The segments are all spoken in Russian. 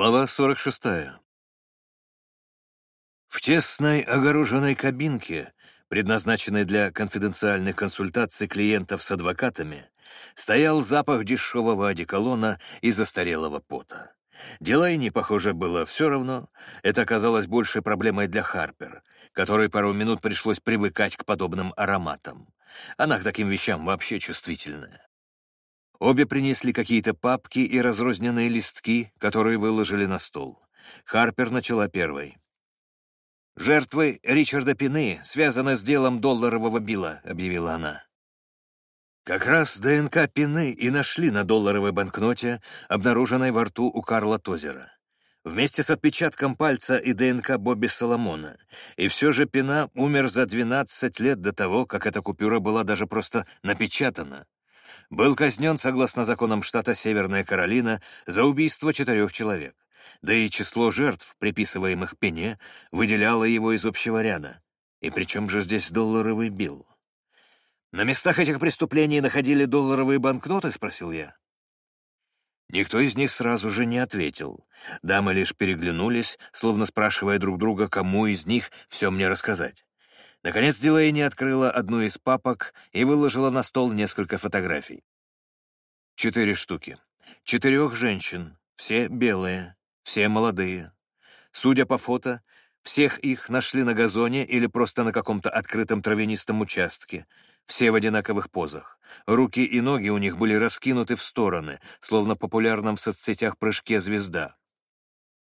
Глава 46. В тесной огороженной кабинке, предназначенной для конфиденциальных консультаций клиентов с адвокатами, стоял запах дешевого одеколона и застарелого пота. Делайне, похоже, было все равно. Это оказалось большей проблемой для Харпер, которой пару минут пришлось привыкать к подобным ароматам. Она к таким вещам вообще чувствительная. Обе принесли какие-то папки и разрозненные листки, которые выложили на стол. Харпер начала первой. «Жертвы Ричарда Пины связаны с делом долларового била», — объявила она. Как раз ДНК Пины и нашли на долларовой банкноте, обнаруженной во рту у Карла Тозера. Вместе с отпечатком пальца и ДНК Бобби Соломона. И все же Пина умер за 12 лет до того, как эта купюра была даже просто напечатана был казнен согласно законам штата Северная Каролина за убийство четырех человек. Да и число жертв, приписываемых Пене, выделяло его из общего ряда. И при чем же здесь долларовый билл? «На местах этих преступлений находили долларовые банкноты?» — спросил я. Никто из них сразу же не ответил. Дамы лишь переглянулись, словно спрашивая друг друга, кому из них все мне рассказать. Наконец Дилейни открыла одну из папок и выложила на стол несколько фотографий. Четыре штуки. Четырех женщин, все белые, все молодые. Судя по фото, всех их нашли на газоне или просто на каком-то открытом травянистом участке, все в одинаковых позах. Руки и ноги у них были раскинуты в стороны, словно популярном в соцсетях прыжке звезда.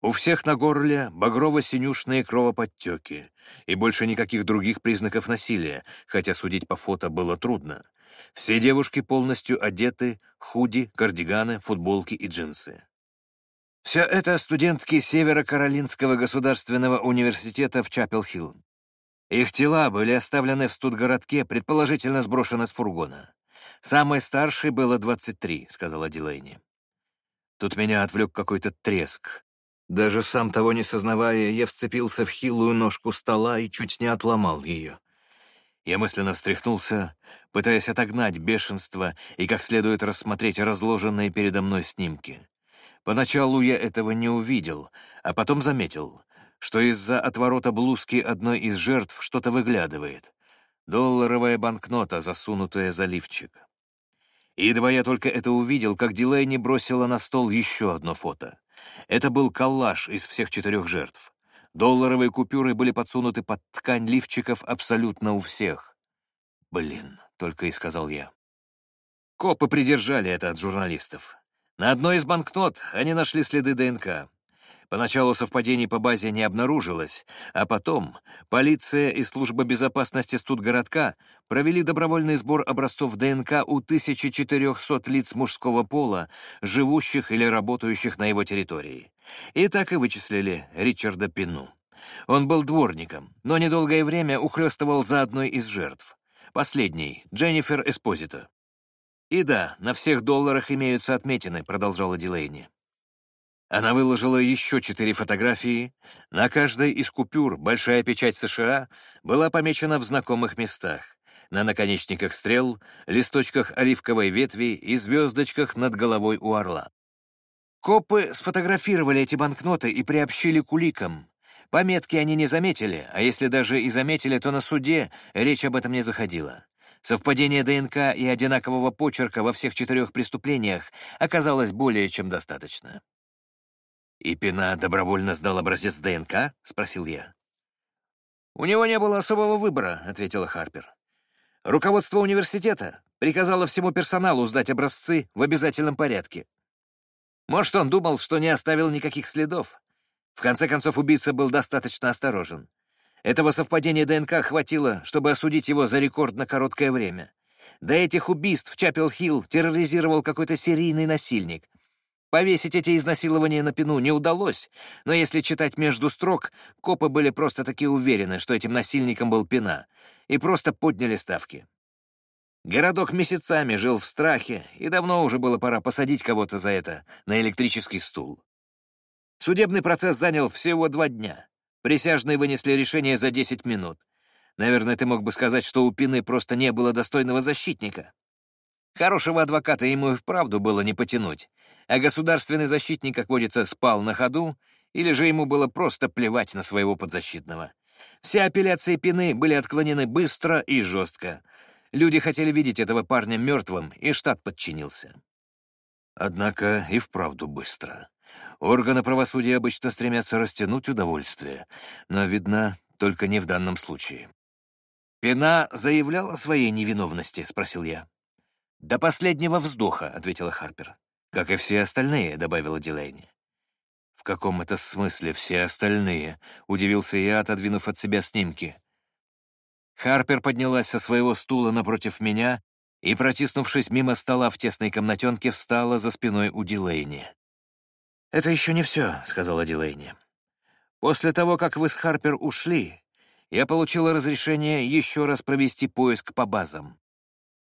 У всех на горле багрово-синюшные кровоподтеки и больше никаких других признаков насилия, хотя судить по фото было трудно. Все девушки полностью одеты, худи, кардиганы, футболки и джинсы. Все это студентки Северо-Каролинского государственного университета в Чапел-Хилл. Их тела были оставлены в студгородке, предположительно сброшены с фургона. Самой старшей было 23, сказала Дилейни. Тут меня отвлек какой-то треск. Даже сам того не сознавая, я вцепился в хилую ножку стола и чуть не отломал ее. Я мысленно встряхнулся, пытаясь отогнать бешенство и как следует рассмотреть разложенные передо мной снимки. Поначалу я этого не увидел, а потом заметил, что из-за отворота блузки одной из жертв что-то выглядывает. Долларовая банкнота, засунутая за лифчик. И едва я только это увидел, как Дилейни бросила на стол еще одно фото. Это был коллаж из всех четырех жертв. Долларовые купюры были подсунуты под ткань лифчиков абсолютно у всех. «Блин», — только и сказал я. Копы придержали это от журналистов. На одной из банкнот они нашли следы ДНК. Поначалу совпадений по базе не обнаружилось, а потом полиция и служба безопасности студгородка провели добровольный сбор образцов ДНК у 1400 лиц мужского пола, живущих или работающих на его территории. И так и вычислили Ричарда Пину. Он был дворником, но недолгое время ухлёстывал за одной из жертв. Последней — Дженнифер Эспозито. «И да, на всех долларах имеются отметины», — продолжала Дилейни. Она выложила еще четыре фотографии. На каждой из купюр большая печать США была помечена в знакомых местах. На наконечниках стрел, листочках оливковой ветви и звездочках над головой у орла. Копы сфотографировали эти банкноты и приобщили к уликам. Пометки они не заметили, а если даже и заметили, то на суде речь об этом не заходила. Совпадение ДНК и одинакового почерка во всех четырех преступлениях оказалось более чем достаточно. «И Пина добровольно сдал образец ДНК?» — спросил я. «У него не было особого выбора», — ответила Харпер. «Руководство университета приказало всему персоналу сдать образцы в обязательном порядке. Может, он думал, что не оставил никаких следов. В конце концов, убийца был достаточно осторожен. Этого совпадения ДНК хватило, чтобы осудить его за рекордно короткое время. До этих убийств Чапел-Хилл терроризировал какой-то серийный насильник — Повесить эти изнасилования на пину не удалось, но если читать между строк, копы были просто-таки уверены, что этим насильником был пина, и просто подняли ставки. Городок месяцами жил в страхе, и давно уже было пора посадить кого-то за это на электрический стул. Судебный процесс занял всего два дня. Присяжные вынесли решение за 10 минут. Наверное, ты мог бы сказать, что у Пины просто не было достойного защитника. Хорошего адвоката ему и вправду было не потянуть, а государственный защитник, как водится, спал на ходу, или же ему было просто плевать на своего подзащитного. Все апелляции Пины были отклонены быстро и жестко. Люди хотели видеть этого парня мертвым, и штат подчинился. Однако и вправду быстро. Органы правосудия обычно стремятся растянуть удовольствие, но, видно, только не в данном случае. «Пина заявляла о своей невиновности?» — спросил я. «До последнего вздоха», — ответила Харпер. «Как и все остальные», — добавила Дилейни. «В каком это смысле все остальные?» — удивился я, отодвинув от себя снимки. Харпер поднялась со своего стула напротив меня и, протиснувшись мимо стола в тесной комнатенке, встала за спиной у Дилейни. «Это еще не все», — сказала Дилейни. «После того, как вы с Харпер ушли, я получила разрешение еще раз провести поиск по базам.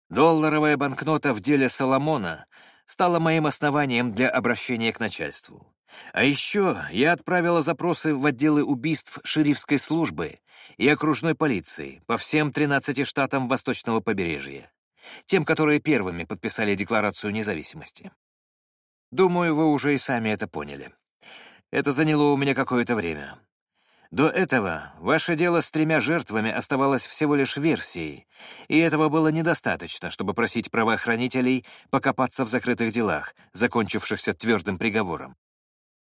Долларовая банкнота в деле Соломона стала моим основанием для обращения к начальству. А еще я отправила запросы в отделы убийств шерифской службы и окружной полиции по всем 13 штатам Восточного побережья, тем, которые первыми подписали Декларацию независимости. Думаю, вы уже и сами это поняли. Это заняло у меня какое-то время. До этого ваше дело с тремя жертвами оставалось всего лишь версией, и этого было недостаточно, чтобы просить правоохранителей покопаться в закрытых делах, закончившихся твердым приговором.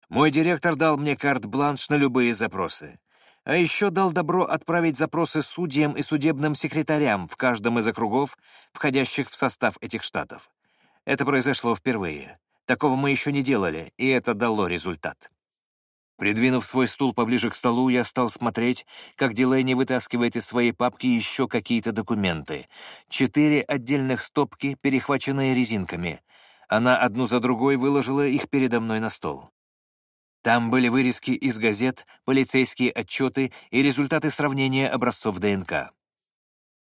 Мой директор дал мне карт-бланш на любые запросы. А еще дал добро отправить запросы судьям и судебным секретарям в каждом из округов, входящих в состав этих штатов. Это произошло впервые. Такого мы еще не делали, и это дало результат. Придвинув свой стул поближе к столу, я стал смотреть, как Дилейни вытаскивает из своей папки еще какие-то документы. Четыре отдельных стопки, перехваченные резинками. Она одну за другой выложила их передо мной на стол. Там были вырезки из газет, полицейские отчеты и результаты сравнения образцов ДНК.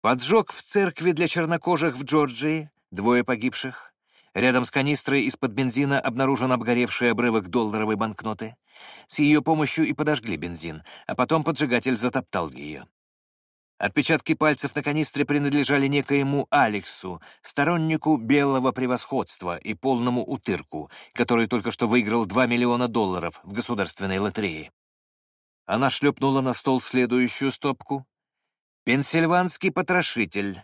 Поджог в церкви для чернокожих в Джорджии, двое погибших. Рядом с канистрой из-под бензина обнаружен обгоревший обрывок долларовой банкноты. С ее помощью и подожгли бензин, а потом поджигатель затоптал ее. Отпечатки пальцев на канистре принадлежали некоему Алексу, стороннику белого превосходства и полному утырку, который только что выиграл 2 миллиона долларов в государственной лотерее. Она шлепнула на стол следующую стопку. «Пенсильванский потрошитель.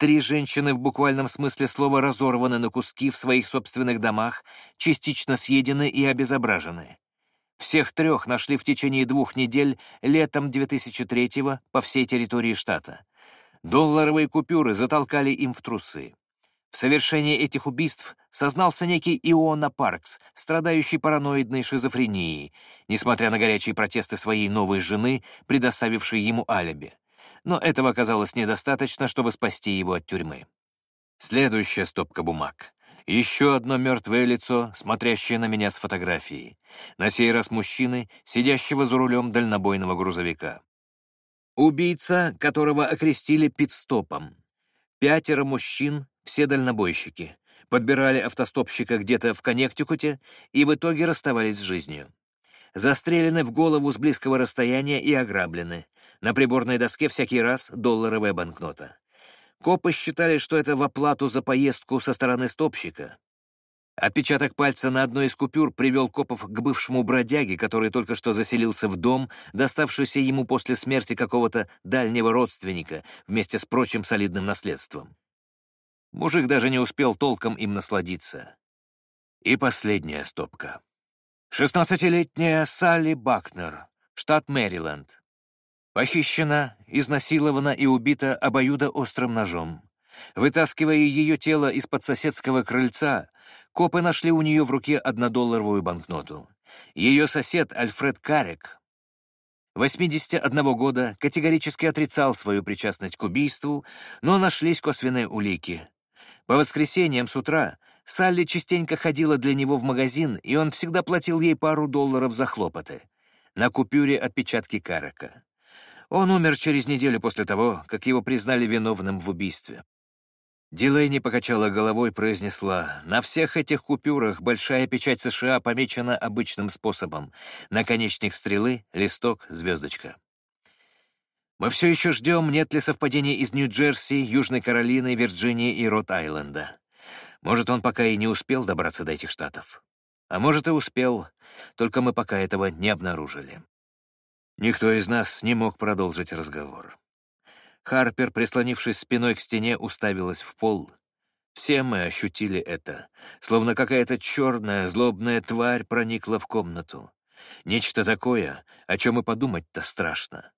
Три женщины в буквальном смысле слова разорваны на куски в своих собственных домах, частично съедены и обезображены. Всех трех нашли в течение двух недель летом 2003-го по всей территории штата. Долларовые купюры затолкали им в трусы. В совершении этих убийств сознался некий Иона Паркс, страдающий параноидной шизофренией, несмотря на горячие протесты своей новой жены, предоставившей ему алиби но этого оказалось недостаточно, чтобы спасти его от тюрьмы. Следующая стопка бумаг. Еще одно мертвое лицо, смотрящее на меня с фотографией. На сей раз мужчины, сидящего за рулем дальнобойного грузовика. Убийца, которого окрестили пидстопом. Пятеро мужчин, все дальнобойщики. Подбирали автостопщика где-то в Коннектикуте и в итоге расставались с жизнью застрелены в голову с близкого расстояния и ограблены. На приборной доске всякий раз долларовая банкнота. Копы считали, что это в оплату за поездку со стороны стопщика. Отпечаток пальца на одной из купюр привел копов к бывшему бродяге, который только что заселился в дом, доставшийся ему после смерти какого-то дальнего родственника вместе с прочим солидным наследством. Мужик даже не успел толком им насладиться. И последняя стопка. Шестнадцатилетняя Салли Бакнер, штат Мэриленд. Похищена, изнасилована и убита обоюдоострым ножом. Вытаскивая ее тело из-под соседского крыльца, копы нашли у нее в руке однодолларовую банкноту. Ее сосед Альфред Карек, 81 года, категорически отрицал свою причастность к убийству, но нашлись косвенные улики. По воскресеньям с утра Салли частенько ходила для него в магазин, и он всегда платил ей пару долларов за хлопоты. На купюре отпечатки Карака. Он умер через неделю после того, как его признали виновным в убийстве. Дилейни покачала головой и произнесла, «На всех этих купюрах большая печать США помечена обычным способом. Наконечник стрелы, листок, звездочка». Мы все еще ждем, нет ли совпадений из Нью-Джерси, Южной Каролины, Вирджинии и Рот-Айленда. Может, он пока и не успел добраться до этих штатов. А может, и успел, только мы пока этого не обнаружили. Никто из нас не мог продолжить разговор. Харпер, прислонившись спиной к стене, уставилась в пол. Все мы ощутили это, словно какая-то черная, злобная тварь проникла в комнату. Нечто такое, о чем и подумать-то страшно.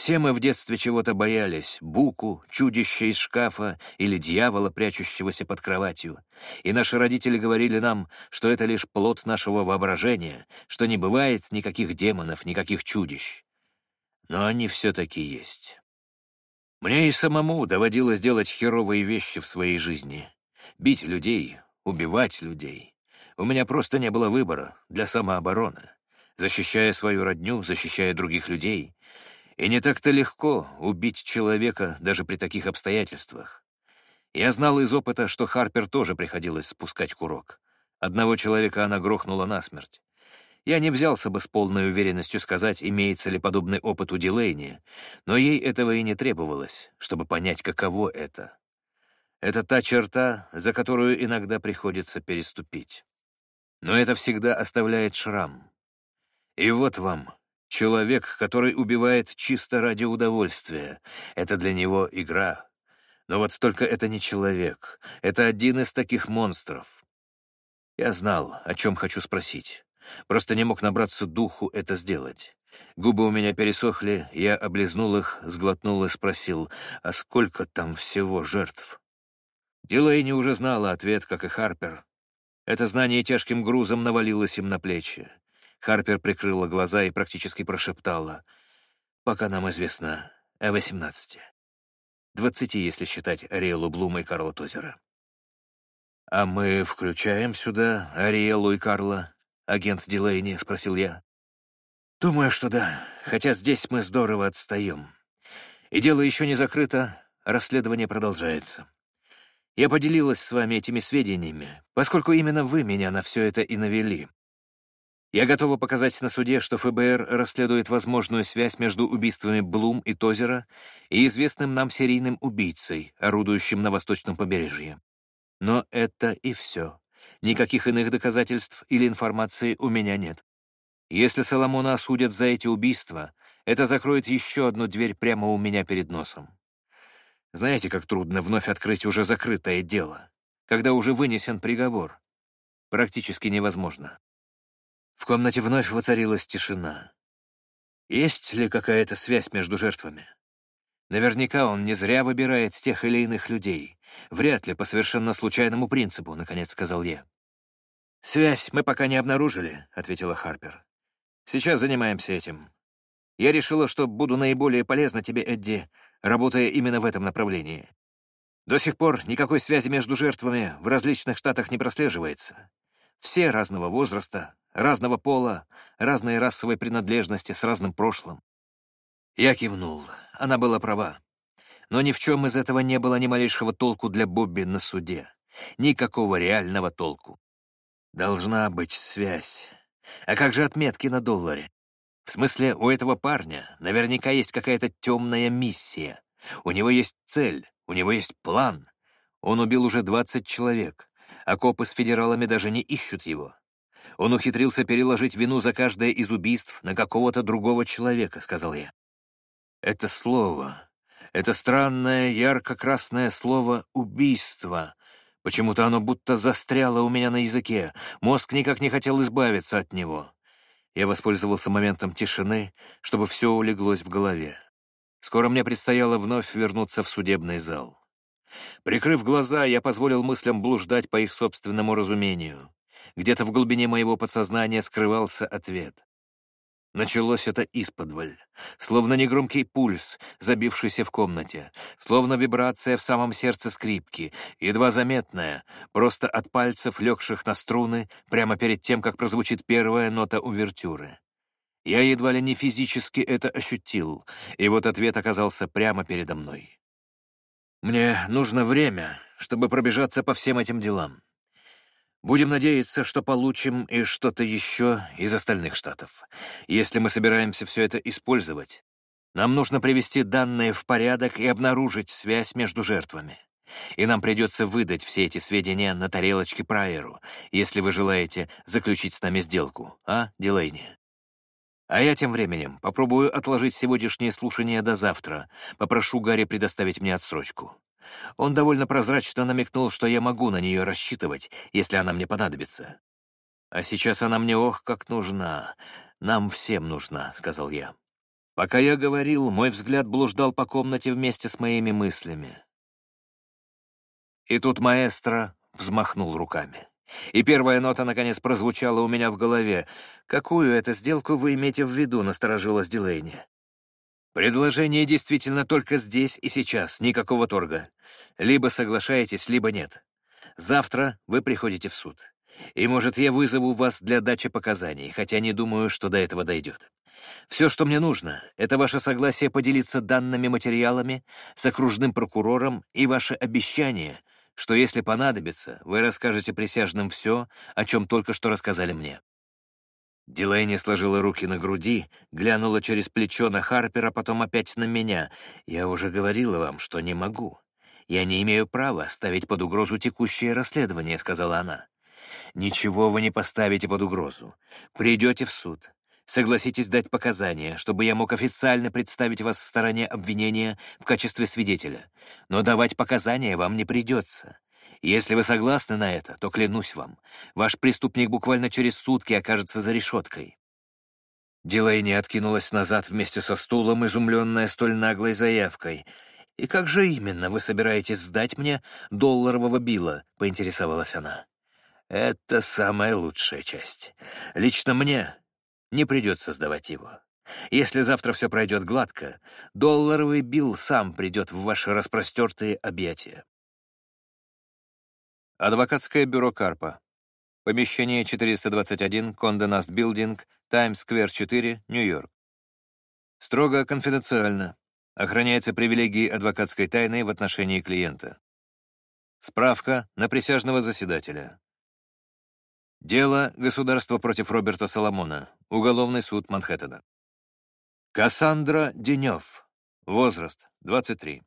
Все мы в детстве чего-то боялись — буку, чудища из шкафа или дьявола, прячущегося под кроватью. И наши родители говорили нам, что это лишь плод нашего воображения, что не бывает никаких демонов, никаких чудищ. Но они все-таки есть. Мне и самому доводилось делать херовые вещи в своей жизни. Бить людей, убивать людей. У меня просто не было выбора для самообороны. Защищая свою родню, защищая других людей — и не так-то легко убить человека даже при таких обстоятельствах. Я знал из опыта, что Харпер тоже приходилось спускать курок. Одного человека она грохнула насмерть. Я не взялся бы с полной уверенностью сказать, имеется ли подобный опыт у Дилейни, но ей этого и не требовалось, чтобы понять, каково это. Это та черта, за которую иногда приходится переступить. Но это всегда оставляет шрам. И вот вам Человек, который убивает чисто ради удовольствия. Это для него игра. Но вот только это не человек. Это один из таких монстров. Я знал, о чем хочу спросить. Просто не мог набраться духу это сделать. Губы у меня пересохли, я облизнул их, сглотнул и спросил, а сколько там всего жертв? Дилейни уже знала ответ, как и Харпер. Это знание тяжким грузом навалилось им на плечи. Харпер прикрыла глаза и практически прошептала. «Пока нам известно о восемнадцати. Двадцати, если считать Ариэлу Блума и Карла Тозера». «А мы включаем сюда Ариэлу и Карла, агент Дилейни?» — спросил я. «Думаю, что да, хотя здесь мы здорово отстаем. И дело еще не закрыто, расследование продолжается. Я поделилась с вами этими сведениями, поскольку именно вы меня на все это и навели. Я готова показать на суде, что ФБР расследует возможную связь между убийствами Блум и Тозера и известным нам серийным убийцей, орудующим на восточном побережье. Но это и все. Никаких иных доказательств или информации у меня нет. Если Соломона осудят за эти убийства, это закроет еще одну дверь прямо у меня перед носом. Знаете, как трудно вновь открыть уже закрытое дело, когда уже вынесен приговор? Практически невозможно. В комнате вновь воцарилась тишина. Есть ли какая-то связь между жертвами? Наверняка он не зря выбирает тех или иных людей. Вряд ли по совершенно случайному принципу, — наконец сказал я. «Связь мы пока не обнаружили», — ответила Харпер. «Сейчас занимаемся этим. Я решила, что буду наиболее полезна тебе, Эдди, работая именно в этом направлении. До сих пор никакой связи между жертвами в различных штатах не прослеживается. Все разного возраста, разного пола, разной расовой принадлежности, с разным прошлым. Я кивнул. Она была права. Но ни в чем из этого не было ни малейшего толку для Бобби на суде. Никакого реального толку. Должна быть связь. А как же отметки на долларе? В смысле, у этого парня наверняка есть какая-то темная миссия. У него есть цель, у него есть план. Он убил уже 20 человек а копы с федералами даже не ищут его. Он ухитрился переложить вину за каждое из убийств на какого-то другого человека, — сказал я. Это слово, это странное ярко-красное слово «убийство», Почему-то оно будто застряло у меня на языке, мозг никак не хотел избавиться от него. Я воспользовался моментом тишины, чтобы все улеглось в голове. Скоро мне предстояло вновь вернуться в судебный зал. Прикрыв глаза, я позволил мыслям блуждать по их собственному разумению. Где-то в глубине моего подсознания скрывался ответ. Началось это исподволь, словно негромкий пульс, забившийся в комнате, словно вибрация в самом сердце скрипки, едва заметная, просто от пальцев, легших на струны, прямо перед тем, как прозвучит первая нота увертюры. Я едва ли не физически это ощутил, и вот ответ оказался прямо передо мной. Мне нужно время, чтобы пробежаться по всем этим делам. Будем надеяться, что получим и что-то еще из остальных штатов. Если мы собираемся все это использовать, нам нужно привести данные в порядок и обнаружить связь между жертвами. и нам придется выдать все эти сведения на тарелочке Прайеру, если вы желаете заключить с нами сделку, а, Дилейни? А я тем временем попробую отложить сегодняшнее слушание до завтра, попрошу Гарри предоставить мне отсрочку. Он довольно прозрачно намекнул, что я могу на нее рассчитывать, если она мне понадобится. А сейчас она мне ох как нужна. Нам всем нужна, — сказал я. Пока я говорил, мой взгляд блуждал по комнате вместе с моими мыслями. И тут маэстро взмахнул руками. И первая нота, наконец, прозвучала у меня в голове. «Какую это сделку вы имеете в виду?» — насторожилась Дилейни. «Предложение действительно только здесь и сейчас, никакого торга. Либо соглашаетесь, либо нет. Завтра вы приходите в суд. И, может, я вызову вас для дачи показаний, хотя не думаю, что до этого дойдет. Все, что мне нужно, это ваше согласие поделиться данными материалами с окружным прокурором и ваше обещание, что если понадобится, вы расскажете присяжным все, о чем только что рассказали мне». Дилейни сложила руки на груди, глянула через плечо на Харпера, потом опять на меня. «Я уже говорила вам, что не могу. Я не имею права ставить под угрозу текущее расследование», — сказала она. «Ничего вы не поставите под угрозу. Придете в суд. Согласитесь дать показания, чтобы я мог официально представить вас в стороне обвинения в качестве свидетеля. Но давать показания вам не придется. Если вы согласны на это, то клянусь вам, ваш преступник буквально через сутки окажется за решеткой». Дилейни откинулась назад вместе со стулом, изумленная столь наглой заявкой. «И как же именно вы собираетесь сдать мне долларового билла?» — поинтересовалась она. «Это самая лучшая часть. Лично мне не придется сдавать его. Если завтра все пройдет гладко, долларовый билл сам придет в ваши распростертые объятия. Адвокатское бюро Карпа. Помещение 421, Конде Наст Билдинг, Таймс-сквер 4, Нью-Йорк. Строго конфиденциально. Охраняется привилегии адвокатской тайны в отношении клиента. Справка на присяжного заседателя. Дело «Государство против Роберта Соломона». Уголовный суд Манхэттена. Кассандра Денев. Возраст 23.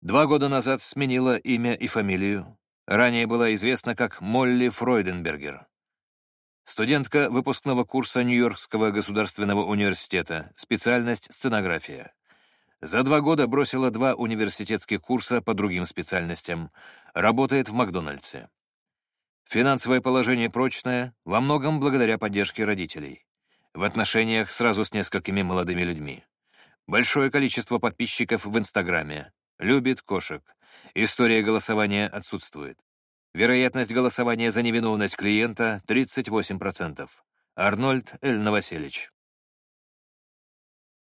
Два года назад сменила имя и фамилию. Ранее была известна как Молли Фройденбергер. Студентка выпускного курса Нью-Йоркского государственного университета, специальность сценография. За два года бросила два университетских курса по другим специальностям. Работает в Макдональдсе. Финансовое положение прочное, во многом благодаря поддержке родителей. В отношениях сразу с несколькими молодыми людьми. Большое количество подписчиков в Инстаграме. Любит кошек. История голосования отсутствует. Вероятность голосования за невиновность клиента — 38%. Арнольд Эль Новоселич.